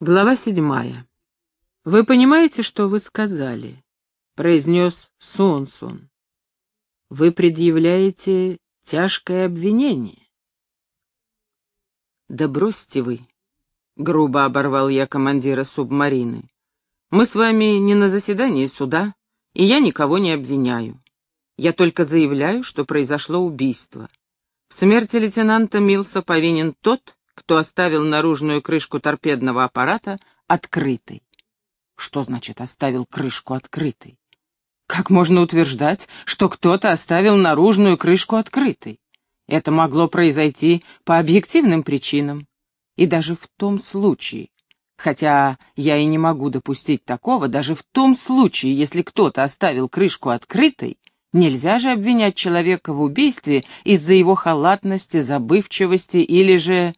Глава седьмая. «Вы понимаете, что вы сказали?» — произнес Сонсун. «Вы предъявляете тяжкое обвинение». «Да бросьте вы!» — грубо оборвал я командира субмарины. «Мы с вами не на заседании суда, и я никого не обвиняю. Я только заявляю, что произошло убийство. В смерти лейтенанта Милса повинен тот, кто оставил наружную крышку торпедного аппарата открытой. Что значит «оставил крышку открытой»? Как можно утверждать, что кто-то оставил наружную крышку открытой? Это могло произойти по объективным причинам. И даже в том случае, хотя я и не могу допустить такого, даже в том случае, если кто-то оставил крышку открытой, нельзя же обвинять человека в убийстве из-за его халатности, забывчивости или же...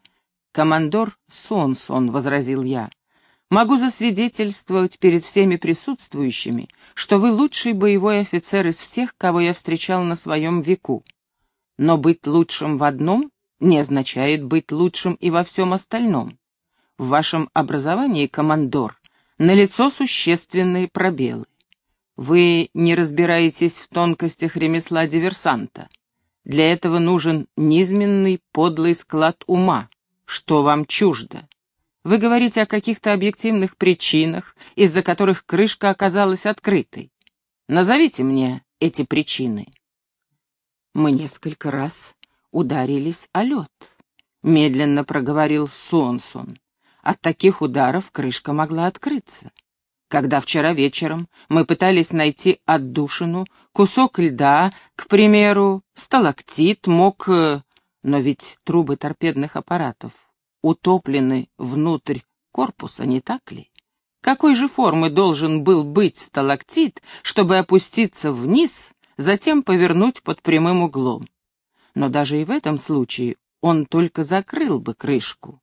«Командор Сонсон», — возразил я, — «могу засвидетельствовать перед всеми присутствующими, что вы лучший боевой офицер из всех, кого я встречал на своем веку. Но быть лучшим в одном не означает быть лучшим и во всем остальном. В вашем образовании, командор, налицо существенные пробелы. Вы не разбираетесь в тонкостях ремесла диверсанта. Для этого нужен низменный подлый склад ума, что вам чуждо. Вы говорите о каких-то объективных причинах, из-за которых крышка оказалась открытой. Назовите мне эти причины. Мы несколько раз ударились о лед, медленно проговорил Сонсон. От таких ударов крышка могла открыться. Когда вчера вечером мы пытались найти отдушину, кусок льда, к примеру, сталактит мог э, но ведь трубы торпедных аппаратов утоплены внутрь корпуса, не так ли? Какой же формы должен был быть сталактит, чтобы опуститься вниз, затем повернуть под прямым углом? Но даже и в этом случае он только закрыл бы крышку.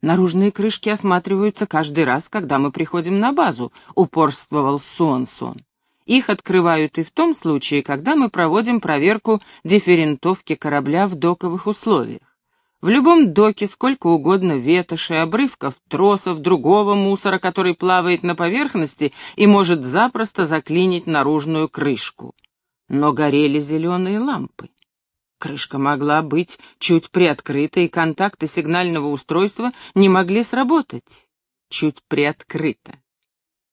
Наружные крышки осматриваются каждый раз, когда мы приходим на базу, упорствовал Сонсон. Их открывают и в том случае, когда мы проводим проверку дифферентовки корабля в доковых условиях. В любом доке сколько угодно ветоши, обрывков, тросов, другого мусора, который плавает на поверхности и может запросто заклинить наружную крышку. Но горели зеленые лампы. Крышка могла быть чуть приоткрыта, и контакты сигнального устройства не могли сработать. Чуть приоткрыта.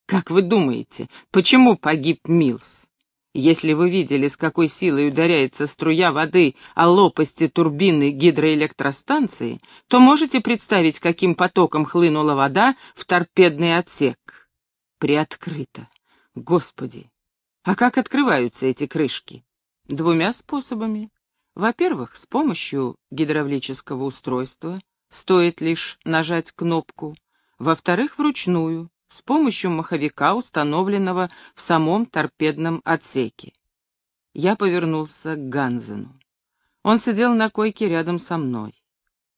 Как вы думаете, почему погиб Милс? Если вы видели, с какой силой ударяется струя воды о лопасти турбины гидроэлектростанции, то можете представить, каким потоком хлынула вода в торпедный отсек. Приоткрыто. Господи! А как открываются эти крышки? Двумя способами. Во-первых, с помощью гидравлического устройства, стоит лишь нажать кнопку. Во-вторых, вручную, с помощью маховика, установленного в самом торпедном отсеке. Я повернулся к Ганзену. Он сидел на койке рядом со мной.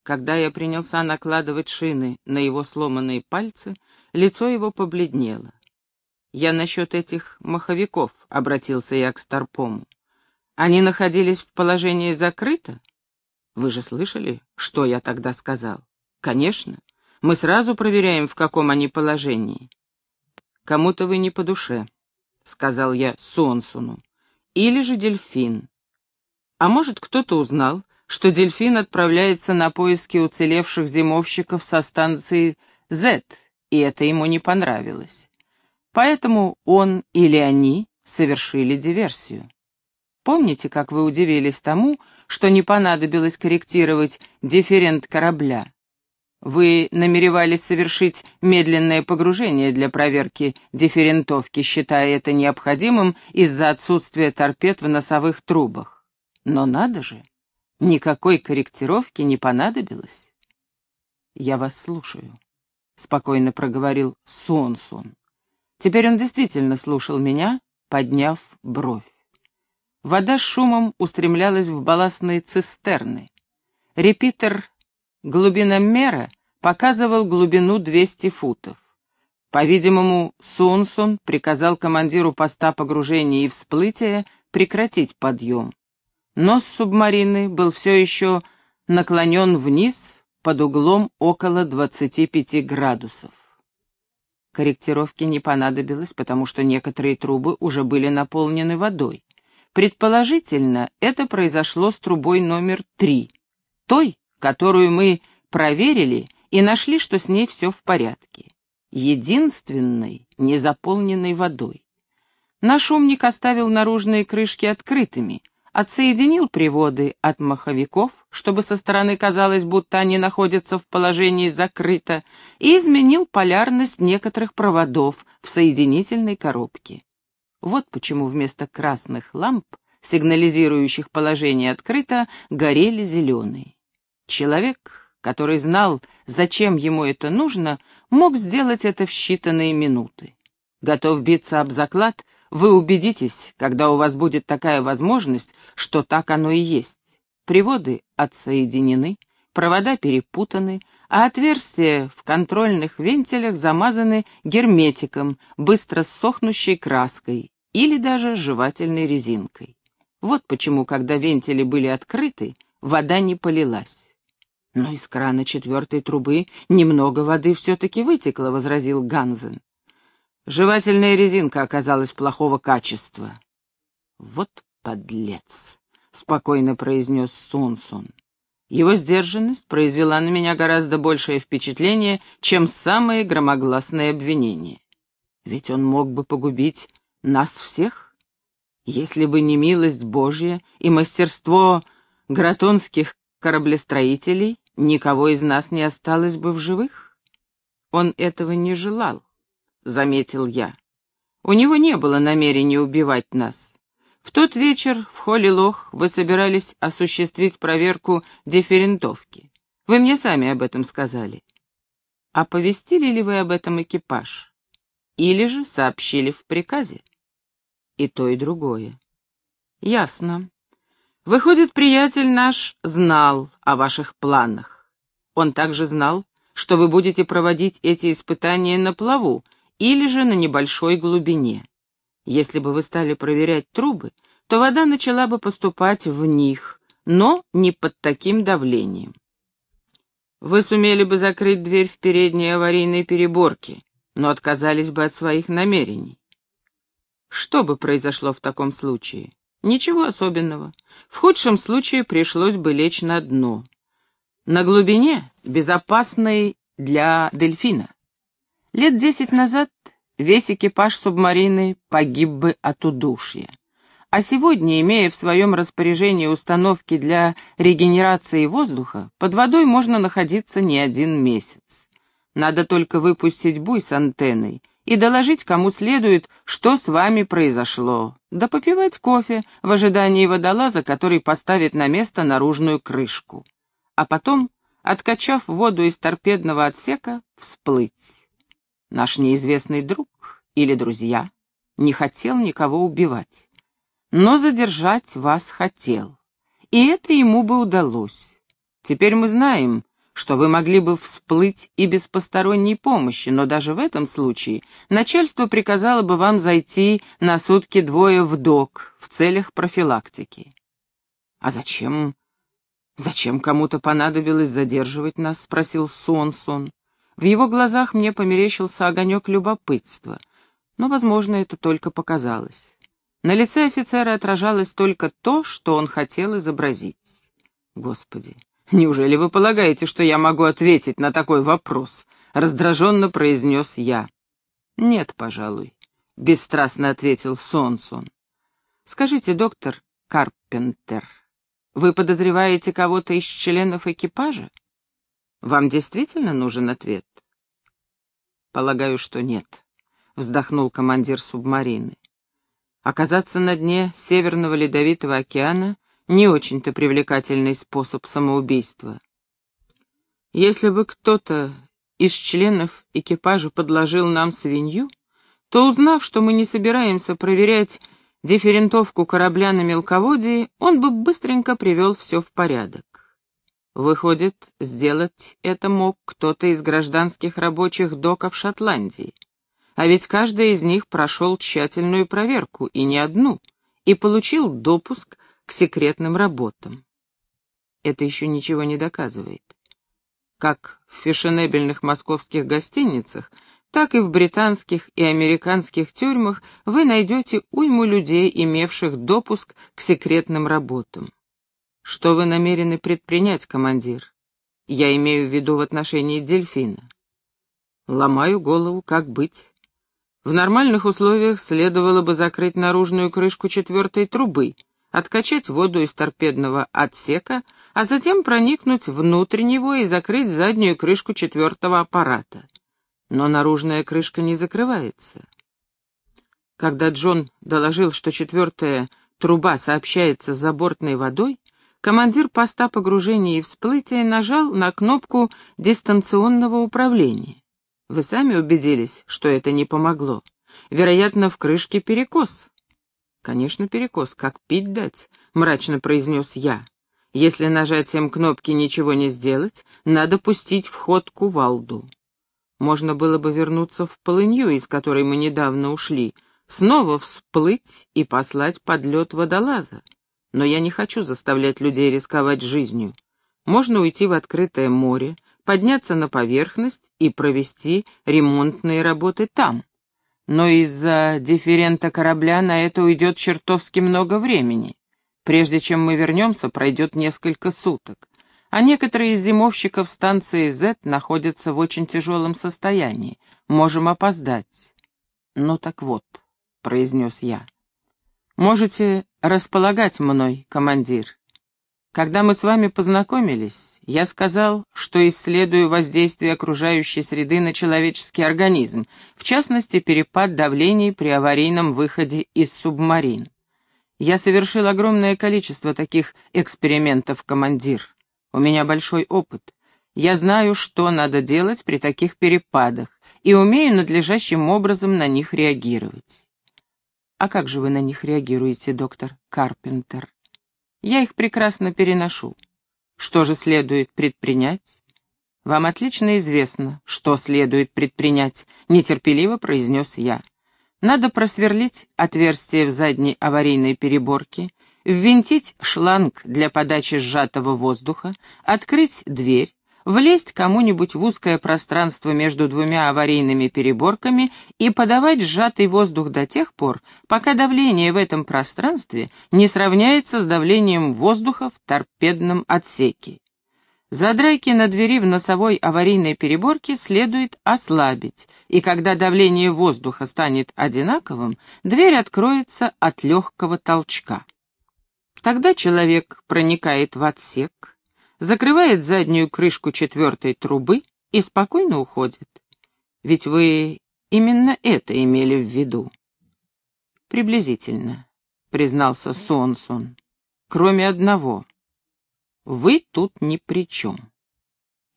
Когда я принялся накладывать шины на его сломанные пальцы, лицо его побледнело. «Я насчет этих маховиков», — обратился я к Старпому. «Они находились в положении закрыто?» «Вы же слышали, что я тогда сказал?» «Конечно. Мы сразу проверяем, в каком они положении. Кому-то вы не по душе, сказал я Сонсуну. Или же дельфин. А может, кто-то узнал, что дельфин отправляется на поиски уцелевших зимовщиков со станции Z, и это ему не понравилось. Поэтому он или они совершили диверсию. Помните, как вы удивились тому, что не понадобилось корректировать дифферент корабля? Вы намеревались совершить медленное погружение для проверки дифферентовки, считая это необходимым из-за отсутствия торпед в носовых трубах. Но надо же, никакой корректировки не понадобилось. «Я вас слушаю», — спокойно проговорил Сонсун. Теперь он действительно слушал меня, подняв бровь. Вода с шумом устремлялась в балластные цистерны. Репитер Глубиномера показывал глубину 200 футов. По-видимому, Сунсон приказал командиру поста погружения и всплытия прекратить подъем. Нос субмарины был все еще наклонен вниз под углом около 25 градусов. Корректировки не понадобилось, потому что некоторые трубы уже были наполнены водой. Предположительно, это произошло с трубой номер три, той, которую мы проверили и нашли, что с ней все в порядке. Единственной, не заполненной водой. Наш умник оставил наружные крышки открытыми, отсоединил приводы от маховиков, чтобы со стороны казалось, будто они находятся в положении закрыто, и изменил полярность некоторых проводов в соединительной коробке. Вот почему вместо красных ламп, сигнализирующих положение открыто, горели зеленые. Человек, который знал, зачем ему это нужно, мог сделать это в считанные минуты. Готов биться об заклад, вы убедитесь, когда у вас будет такая возможность, что так оно и есть. Приводы отсоединены, провода перепутаны, а отверстия в контрольных вентилях замазаны герметиком, быстро сохнущей краской или даже жевательной резинкой. Вот почему, когда вентили были открыты, вода не полилась. «Но из крана четвертой трубы немного воды все-таки вытекло», — возразил Ганзен. «Жевательная резинка оказалась плохого качества». «Вот подлец», — спокойно произнес Сунсун. Его сдержанность произвела на меня гораздо большее впечатление, чем самые громогласные обвинения. Ведь он мог бы погубить нас всех, если бы не милость Божья и мастерство гратонских кораблестроителей, никого из нас не осталось бы в живых. Он этого не желал, — заметил я. У него не было намерения убивать нас. В тот вечер в холле Лох вы собирались осуществить проверку дифферентовки. Вы мне сами об этом сказали. Оповестили ли вы об этом экипаж? Или же сообщили в приказе? И то, и другое. Ясно. Выходит, приятель наш знал о ваших планах. Он также знал, что вы будете проводить эти испытания на плаву или же на небольшой глубине. Если бы вы стали проверять трубы, то вода начала бы поступать в них, но не под таким давлением. Вы сумели бы закрыть дверь в передней аварийной переборке, но отказались бы от своих намерений. Что бы произошло в таком случае? Ничего особенного. В худшем случае пришлось бы лечь на дно. На глубине, безопасной для дельфина. Лет десять назад весь экипаж субмарины погиб бы от удушья. А сегодня, имея в своем распоряжении установки для регенерации воздуха, под водой можно находиться не один месяц. Надо только выпустить буй с антенной и доложить кому следует, что с вами произошло, да попивать кофе в ожидании водолаза, который поставит на место наружную крышку. А потом, откачав воду из торпедного отсека, всплыть. Наш неизвестный друг или друзья не хотел никого убивать, но задержать вас хотел. И это ему бы удалось. Теперь мы знаем, что вы могли бы всплыть и без посторонней помощи, но даже в этом случае начальство приказало бы вам зайти на сутки двое в док в целях профилактики. А зачем? Зачем кому-то понадобилось задерживать нас? спросил Сонсон. В его глазах мне померещился огонек любопытства, но, возможно, это только показалось. На лице офицера отражалось только то, что он хотел изобразить. Господи, неужели вы полагаете, что я могу ответить на такой вопрос? Раздраженно произнес я. Нет, пожалуй, бесстрастно ответил Сонсон. Скажите, доктор Карпентер, вы подозреваете кого-то из членов экипажа? Вам действительно нужен ответ? Полагаю, что нет, вздохнул командир субмарины. Оказаться на дне Северного Ледовитого океана не очень-то привлекательный способ самоубийства. Если бы кто-то из членов экипажа подложил нам свинью, то, узнав, что мы не собираемся проверять дифферентовку корабля на мелководье, он бы быстренько привел все в порядок. Выходит, сделать это мог кто-то из гражданских рабочих доков Шотландии. А ведь каждый из них прошел тщательную проверку, и не одну, и получил допуск к секретным работам. Это еще ничего не доказывает. как в фешенебельных московских гостиницах, так и в британских и американских тюрьмах вы найдете уйму людей, имевших допуск к секретным работам. Что вы намерены предпринять, командир? Я имею в виду в отношении дельфина. Ломаю голову, как быть. В нормальных условиях следовало бы закрыть наружную крышку четвертой трубы, откачать воду из торпедного отсека, а затем проникнуть внутрь него и закрыть заднюю крышку четвертого аппарата. Но наружная крышка не закрывается. Когда Джон доложил, что четвертая труба сообщается с забортной водой, командир поста погружения и всплытия нажал на кнопку дистанционного управления. Вы сами убедились, что это не помогло. Вероятно, в крышке перекос. Конечно, перекос, как пить дать, мрачно произнес я. Если нажатием кнопки ничего не сделать, надо пустить в ход кувалду. Можно было бы вернуться в полынью, из которой мы недавно ушли, снова всплыть и послать под лед водолаза. Но я не хочу заставлять людей рисковать жизнью. Можно уйти в открытое море, подняться на поверхность и провести ремонтные работы там. Но из-за дифферента корабля на это уйдет чертовски много времени. Прежде чем мы вернемся, пройдет несколько суток. А некоторые из зимовщиков станции Z находятся в очень тяжелом состоянии. Можем опоздать. Ну так вот, — произнес я. Можете располагать мной, командир. Когда мы с вами познакомились, я сказал, что исследую воздействие окружающей среды на человеческий организм, в частности, перепад давлений при аварийном выходе из субмарин. Я совершил огромное количество таких экспериментов, командир. У меня большой опыт. Я знаю, что надо делать при таких перепадах, и умею надлежащим образом на них реагировать. А как же вы на них реагируете, доктор Карпентер? Я их прекрасно переношу. Что же следует предпринять? Вам отлично известно, что следует предпринять, нетерпеливо произнес я. Надо просверлить отверстие в задней аварийной переборке, ввинтить шланг для подачи сжатого воздуха, открыть дверь, влезть кому-нибудь в узкое пространство между двумя аварийными переборками и подавать сжатый воздух до тех пор, пока давление в этом пространстве не сравняется с давлением воздуха в торпедном отсеке. Задрайки на двери в носовой аварийной переборке следует ослабить, и когда давление воздуха станет одинаковым, дверь откроется от легкого толчка. Тогда человек проникает в отсек, закрывает заднюю крышку четвертой трубы и спокойно уходит. Ведь вы именно это имели в виду. Приблизительно, признался Сонсон. Кроме одного. Вы тут ни при чем.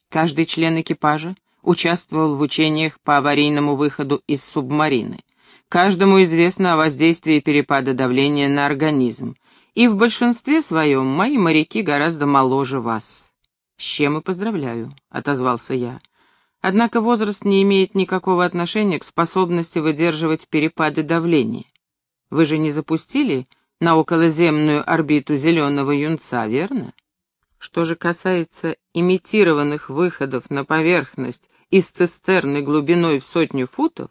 Каждый член экипажа участвовал в учениях по аварийному выходу из субмарины. Каждому известно о воздействии перепада давления на организм, и в большинстве своем мои моряки гораздо моложе вас. С чем и поздравляю, — отозвался я. Однако возраст не имеет никакого отношения к способности выдерживать перепады давления. Вы же не запустили на околоземную орбиту зеленого юнца, верно? Что же касается имитированных выходов на поверхность из цистерны глубиной в сотню футов,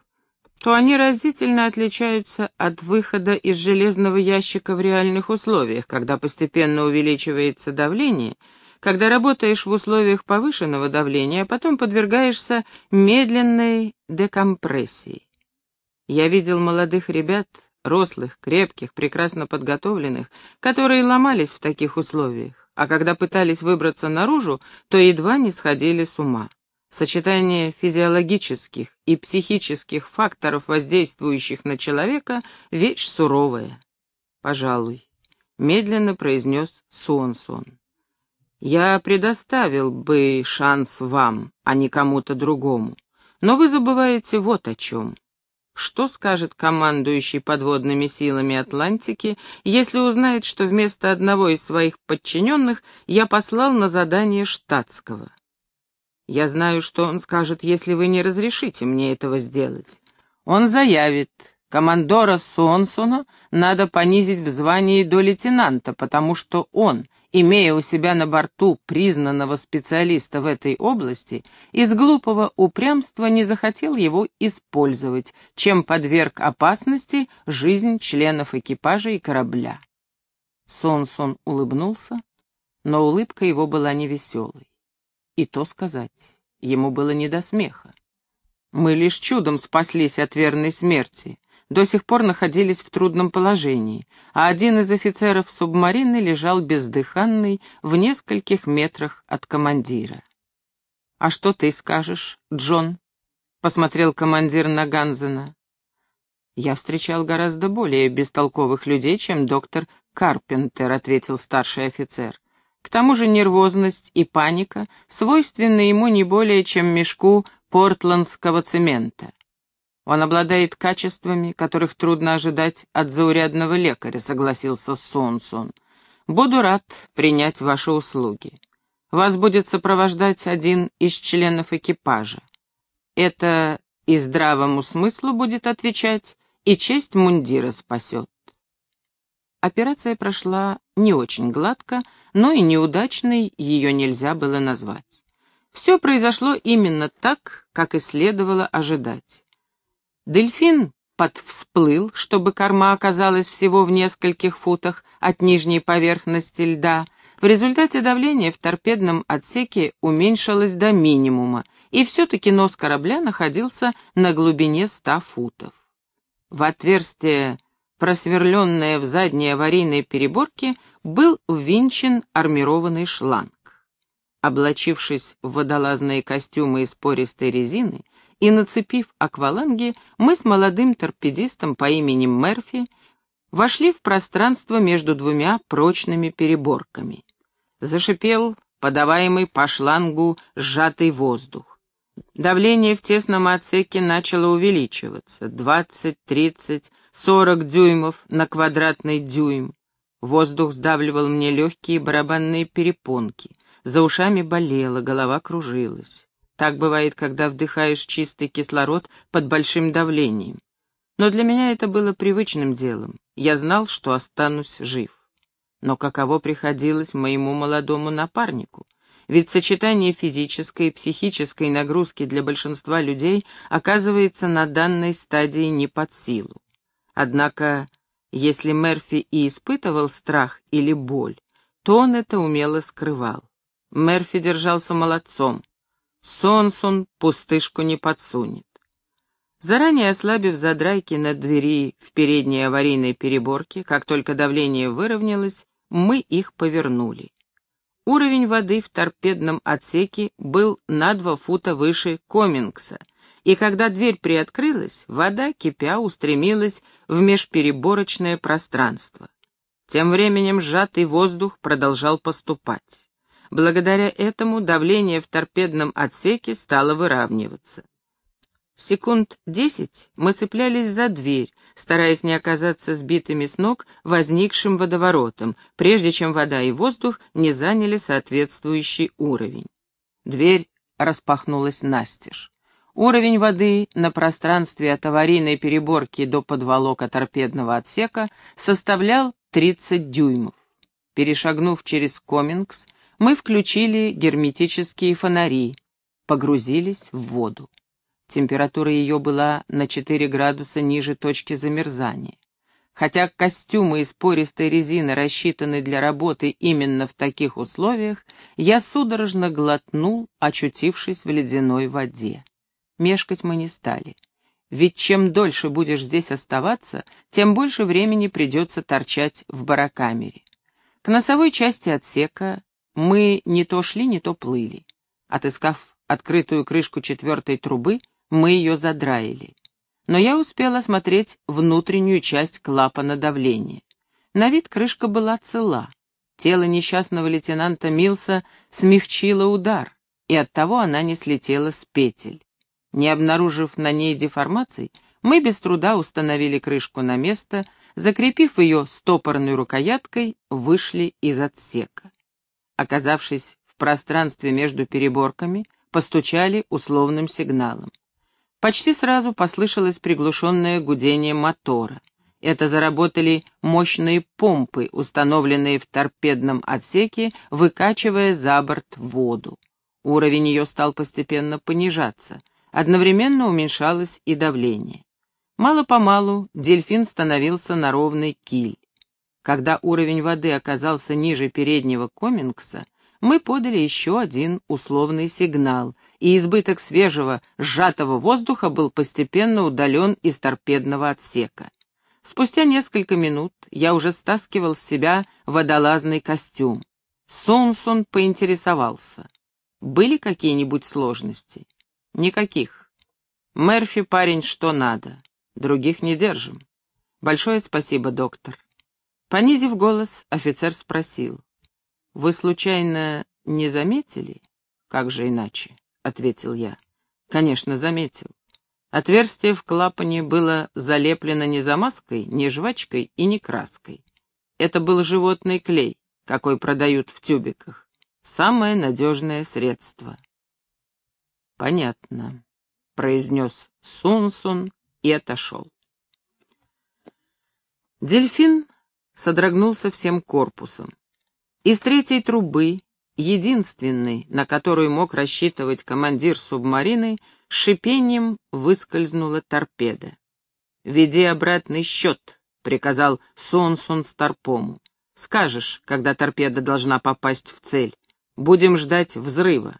то они разительно отличаются от выхода из железного ящика в реальных условиях, когда постепенно увеличивается давление, когда работаешь в условиях повышенного давления, а потом подвергаешься медленной декомпрессии. Я видел молодых ребят, рослых, крепких, прекрасно подготовленных, которые ломались в таких условиях, а когда пытались выбраться наружу, то едва не сходили с ума. Сочетание физиологических и психических факторов, воздействующих на человека, вещь суровая. Пожалуй, медленно произнес Суонсон. Я предоставил бы шанс вам, а не кому-то другому. Но вы забываете вот о чем. Что скажет командующий подводными силами Атлантики, если узнает, что вместо одного из своих подчиненных я послал на задание штатского? Я знаю, что он скажет, если вы не разрешите мне этого сделать. Он заявит, командора Сонсона надо понизить в звании до лейтенанта, потому что он имея у себя на борту признанного специалиста в этой области, из глупого упрямства не захотел его использовать, чем подверг опасности жизнь членов экипажа и корабля. Сонсон улыбнулся, но улыбка его была невеселой. И то сказать, ему было не до смеха. Мы лишь чудом спаслись от верной смерти, до сих пор находились в трудном положении, а один из офицеров субмарины лежал бездыханный в нескольких метрах от командира. «А что ты скажешь, Джон?» — посмотрел командир на Ганзена. «Я встречал гораздо более бестолковых людей, чем доктор Карпентер», — ответил старший офицер. «К тому же нервозность и паника свойственны ему не более, чем мешку портландского цемента. Он обладает качествами, которых трудно ожидать от заурядного лекаря, согласился Сонсун. Буду рад принять ваши услуги. Вас будет сопровождать один из членов экипажа. Это и здравому смыслу будет отвечать, и честь мундира спасет. Операция прошла не очень гладко, но и неудачной ее нельзя было назвать. Все произошло именно так, как и следовало ожидать. Дельфин подвсплыл, чтобы корма оказалась всего в нескольких футах от нижней поверхности льда. В результате давление в торпедном отсеке уменьшилось до минимума, и все-таки нос корабля находился на глубине ста футов. В отверстие, просверленное в задней аварийной переборке, был ввинчен армированный шланг. Облачившись в водолазные костюмы из пористой резины, и, нацепив акваланги, мы с молодым торпедистом по имени Мерфи вошли в пространство между двумя прочными переборками. Зашипел подаваемый по шлангу сжатый воздух. Давление в тесном отсеке начало увеличиваться — 20, 30, 40 дюймов на квадратный дюйм. Воздух сдавливал мне легкие барабанные перепонки. За ушами болело, голова кружилась. Так бывает, когда вдыхаешь чистый кислород под большим давлением. Но для меня это было привычным делом. Я знал, что останусь жив. Но каково приходилось моему молодому напарнику? Ведь сочетание физической и психической нагрузки для большинства людей оказывается на данной стадии не под силу. Однако, если Мерфи и испытывал страх или боль, то он это умело скрывал. Мерфи держался молодцом. Сонсон пустышку не подсунет. Заранее ослабив задрайки на двери в передней аварийной переборке, как только давление выровнялось, мы их повернули. Уровень воды в торпедном отсеке был на два фута выше Комингса, и когда дверь приоткрылась, вода, кипя, устремилась в межпереборочное пространство. Тем временем сжатый воздух продолжал поступать. Благодаря этому давление в торпедном отсеке стало выравниваться. Секунд десять мы цеплялись за дверь, стараясь не оказаться сбитыми с ног возникшим водоворотом, прежде чем вода и воздух не заняли соответствующий уровень. Дверь распахнулась настежь. Уровень воды на пространстве от аварийной переборки до подволока торпедного отсека составлял 30 дюймов. Перешагнув через Комингс, мы включили герметические фонари, погрузились в воду. Температура ее была на 4 градуса ниже точки замерзания. Хотя костюмы из пористой резины рассчитаны для работы именно в таких условиях, я судорожно глотнул, очутившись в ледяной воде. Мешкать мы не стали. Ведь чем дольше будешь здесь оставаться, тем больше времени придется торчать в барокамере. К носовой части отсека мы не то шли, не то плыли. Отыскав открытую крышку четвертой трубы, мы ее задраили. Но я успел осмотреть внутреннюю часть клапана давления. На вид крышка была цела. Тело несчастного лейтенанта Милса смягчило удар, и оттого она не слетела с петель. Не обнаружив на ней деформаций, мы без труда установили крышку на место, закрепив ее стопорной рукояткой, вышли из отсека. Оказавшись в пространстве между переборками, постучали условным сигналом. Почти сразу послышалось приглушенное гудение мотора. Это заработали мощные помпы, установленные в торпедном отсеке, выкачивая за борт воду. Уровень ее стал постепенно понижаться. Одновременно уменьшалось и давление. Мало-помалу дельфин становился на ровный киль. Когда уровень воды оказался ниже переднего комингса, мы подали еще один условный сигнал, и избыток свежего, сжатого воздуха был постепенно удален из торпедного отсека. Спустя несколько минут я уже стаскивал с себя водолазный костюм. Сунсун поинтересовался. Были какие-нибудь сложности? Никаких. Мерфи парень что надо. Других не держим. Большое спасибо, доктор. Понизив голос, офицер спросил. «Вы, случайно, не заметили?» «Как же иначе?» — ответил я. «Конечно, заметил. Отверстие в клапане было залеплено не замазкой, не жвачкой и не краской. Это был животный клей, какой продают в тюбиках. Самое надежное средство». «Понятно», — произнес Сунсун и отошел. Дельфин содрогнулся всем корпусом. Из третьей трубы, единственной, на которую мог рассчитывать командир субмарины, шипением выскользнула торпеда. «Веди обратный счет», — приказал Сонсун Старпому. «Скажешь, когда торпеда должна попасть в цель. Будем ждать взрыва».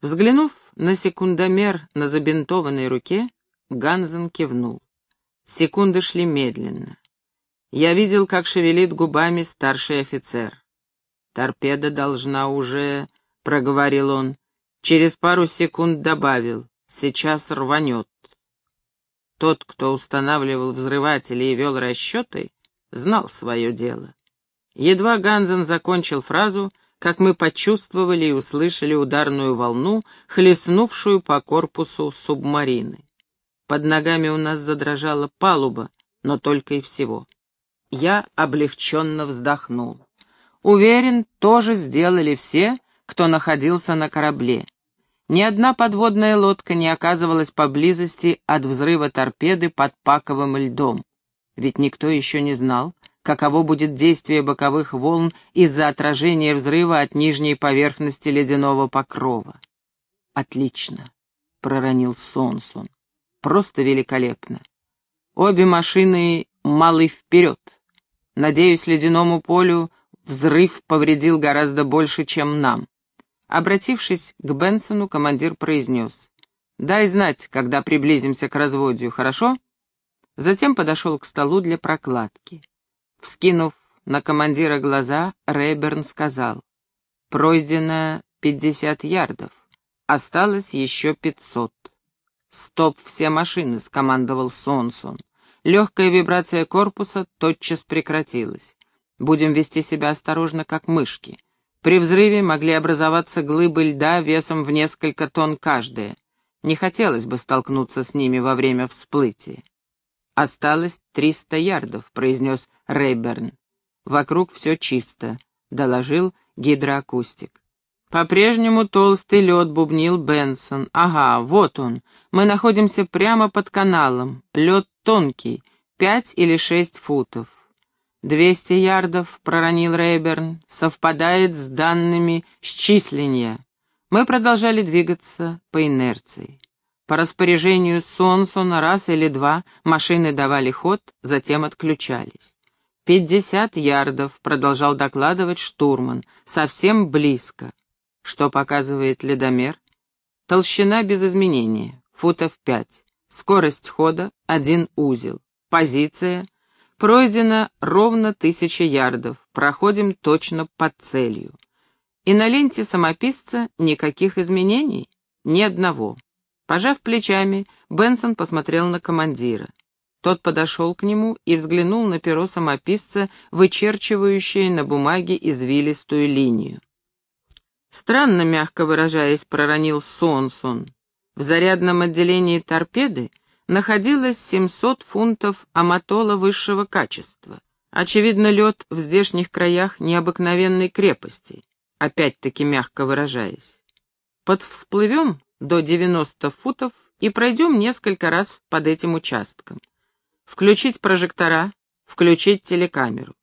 Взглянув на секундомер на забинтованной руке, Ганзен кивнул. Секунды шли медленно. Я видел, как шевелит губами старший офицер. «Торпеда должна уже...» — проговорил он. Через пару секунд добавил. «Сейчас рванет». Тот, кто устанавливал взрыватели и вел расчеты, знал свое дело. Едва Ганзен закончил фразу, как мы почувствовали и услышали ударную волну, хлестнувшую по корпусу субмарины. Под ногами у нас задрожала палуба, но только и всего. Я облегченно вздохнул. Уверен, тоже сделали все, кто находился на корабле. Ни одна подводная лодка не оказывалась поблизости от взрыва торпеды под паковым льдом. Ведь никто еще не знал, каково будет действие боковых волн из-за отражения взрыва от нижней поверхности ледяного покрова. «Отлично», — проронил Сонсун. «Просто великолепно. Обе машины малый вперед. Надеюсь, ледяному полю взрыв повредил гораздо больше, чем нам. Обратившись к Бенсону, командир произнес. «Дай знать, когда приблизимся к разводью, хорошо?» Затем подошел к столу для прокладки. Вскинув на командира глаза, Рейберн сказал. «Пройдено пятьдесят ярдов. Осталось еще пятьсот». «Стоп все машины», — скомандовал Сонсон. Легкая вибрация корпуса тотчас прекратилась. Будем вести себя осторожно, как мышки. При взрыве могли образоваться глыбы льда весом в несколько тонн каждая. Не хотелось бы столкнуться с ними во время всплытия. «Осталось триста ярдов», — произнес Рейберн. «Вокруг все чисто», — доложил гидроакустик. «По-прежнему толстый лед», — бубнил Бенсон. «Ага, вот он. Мы находимся прямо под каналом. Лед тонкий, пять или шесть футов. «Двести ярдов», — проронил Рейберн, — «совпадает с данными счисления». Мы продолжали двигаться по инерции. По распоряжению Сонсона раз или два машины давали ход, затем отключались. «Пятьдесят ярдов», — продолжал докладывать штурман, — «совсем близко». Что показывает ледомер? Толщина без изменения, футов пять. Скорость хода — один узел. Позиция Пройдено ровно тысяча ярдов, проходим точно под целью. И на ленте самописца никаких изменений, ни одного. Пожав плечами, Бенсон посмотрел на командира. Тот подошел к нему и взглянул на перо самописца, вычерчивающее на бумаге извилистую линию. Странно, мягко выражаясь, проронил Сонсон. В зарядном отделении торпеды находилось 700 фунтов аматола высшего качества. Очевидно, лед в здешних краях необыкновенной крепости, опять-таки мягко выражаясь. Подвсплывем до 90 футов и пройдем несколько раз под этим участком. Включить прожектора, включить телекамеру.